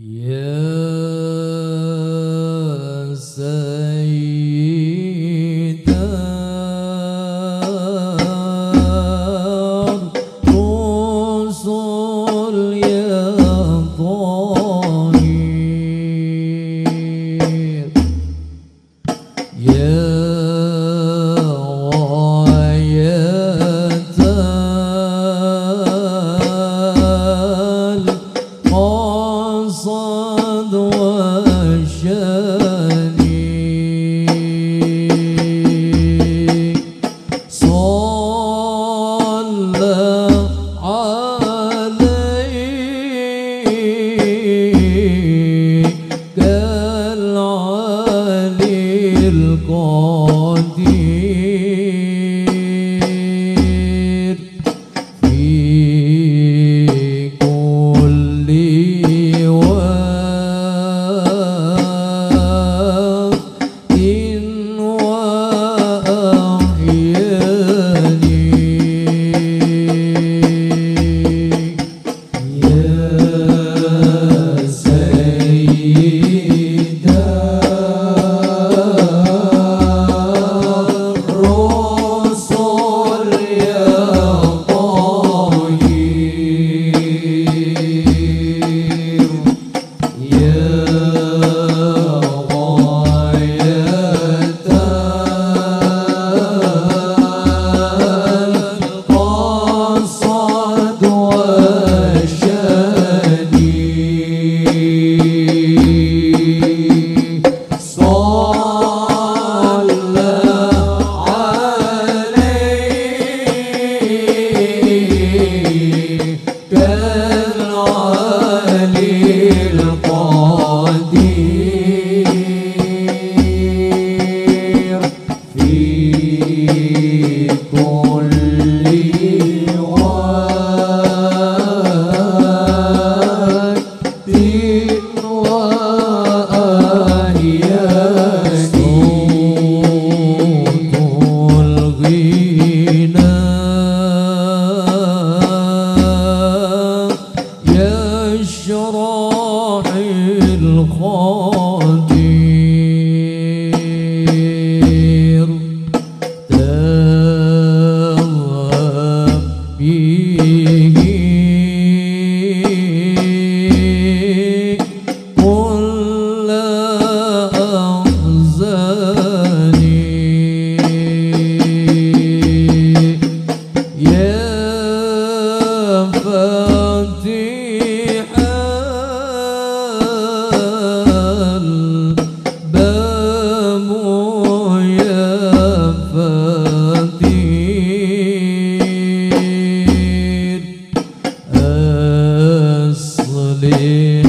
Yeah. سيدا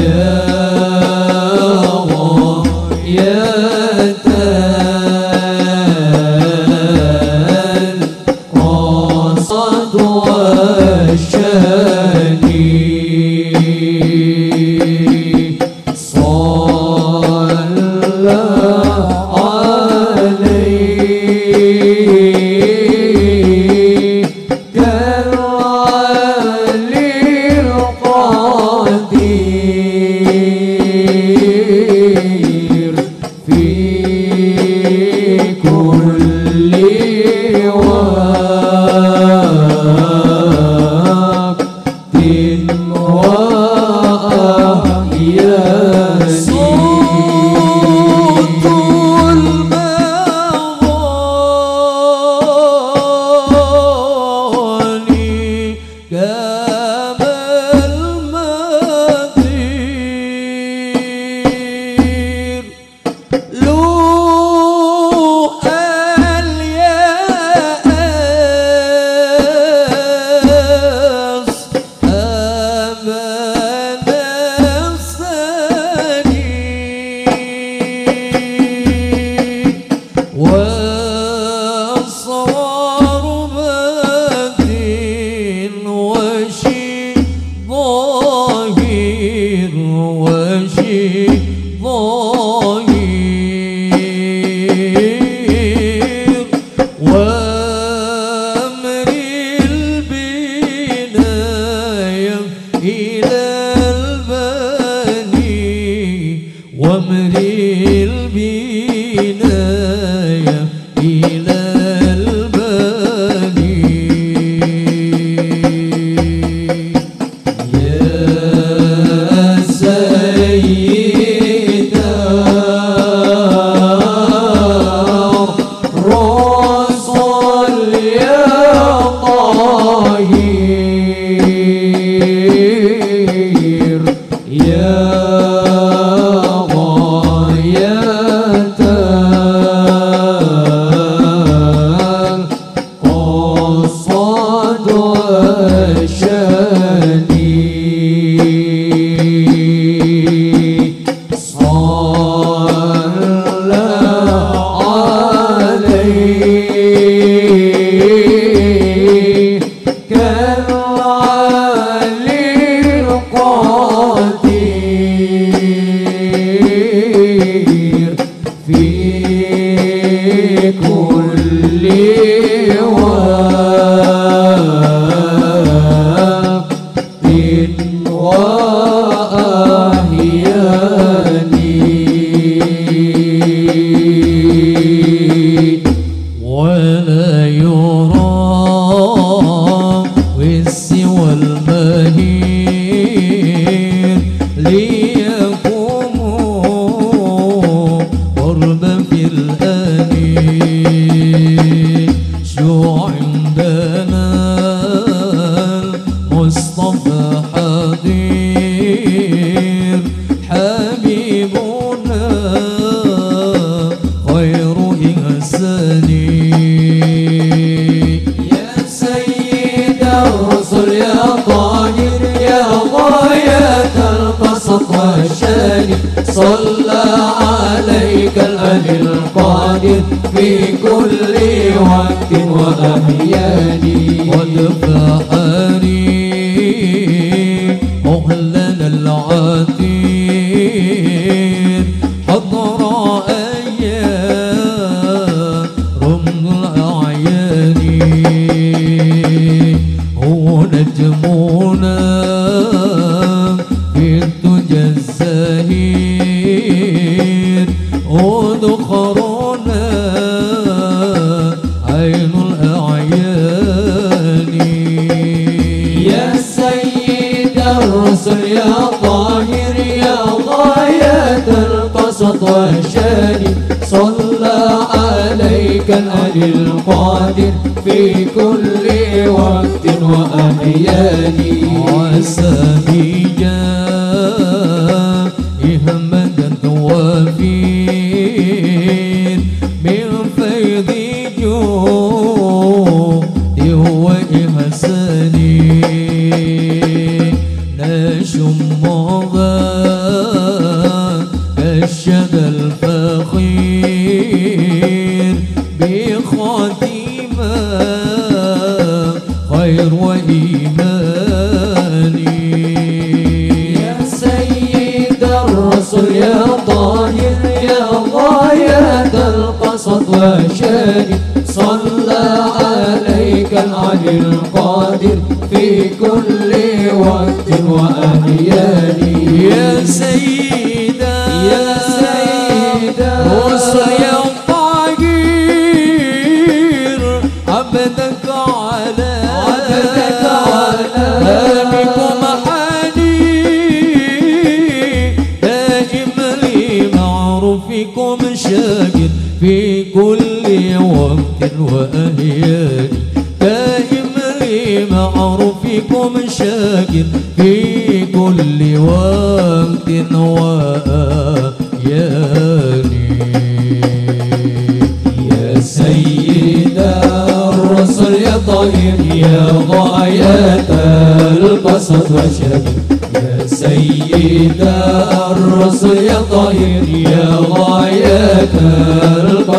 Yeah. Girl ti. الرحمن صلى عليك الأهل القادر في كل وقت وأحياني ودفع مهلنا العتير حضر أيام القادر في كل وقت وأحياني. والسامي جاء خير وإيماني. يا سيد الرسل يا طاهر يا غاية القصد وشاني صلى عليك العلي القادر في كل وقت وأحيان. يا سيدا يا وأهيان دائم لمعروفكم شاكر في كل وقت وأهيان يا سيد الرسل يا طاهر يا غاية وشبه يا سيد الرسل يا طاهر يا غاية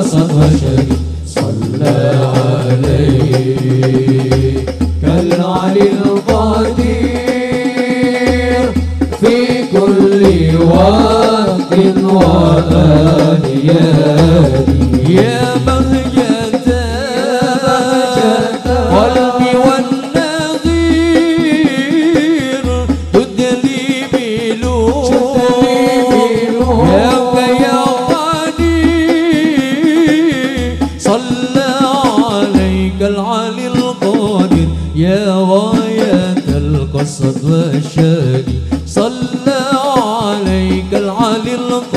صلى عليك كالعلي القدير في كل وقت وآنيان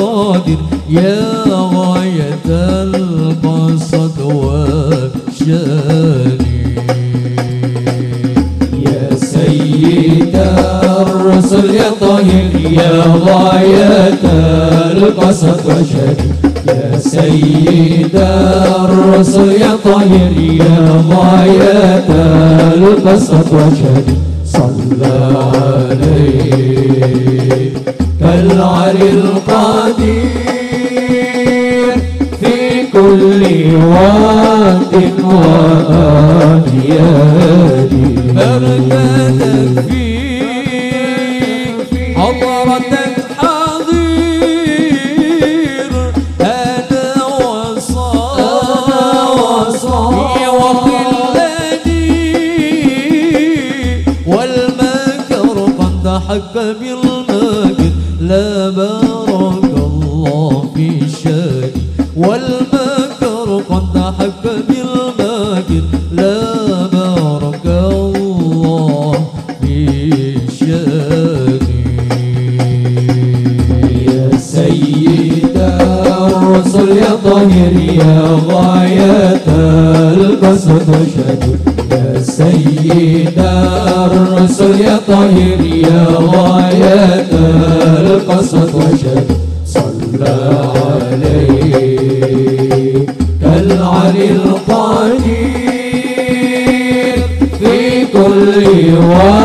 القادر يا غاية القصد والشاني يا سيد الرسل يا طاهر يا غاية القصد وشري يا سيد الرسل يا طاهر يا غاية القصد وشري صلى كالعلي القدير في كل وقت حضرتك حضير أنا وصافي وقلتي والمكر قد بالمجد لا بارك الله في شاني والمكر قد حك بالمجد لا بارك الله في شاني يا سيد الرسل يا طاهر يا غاية. وشهد يا سيد الرسل يا طاهر يا غاية القصد وشهد صلى عليك كالعلي القدير في كل وقت.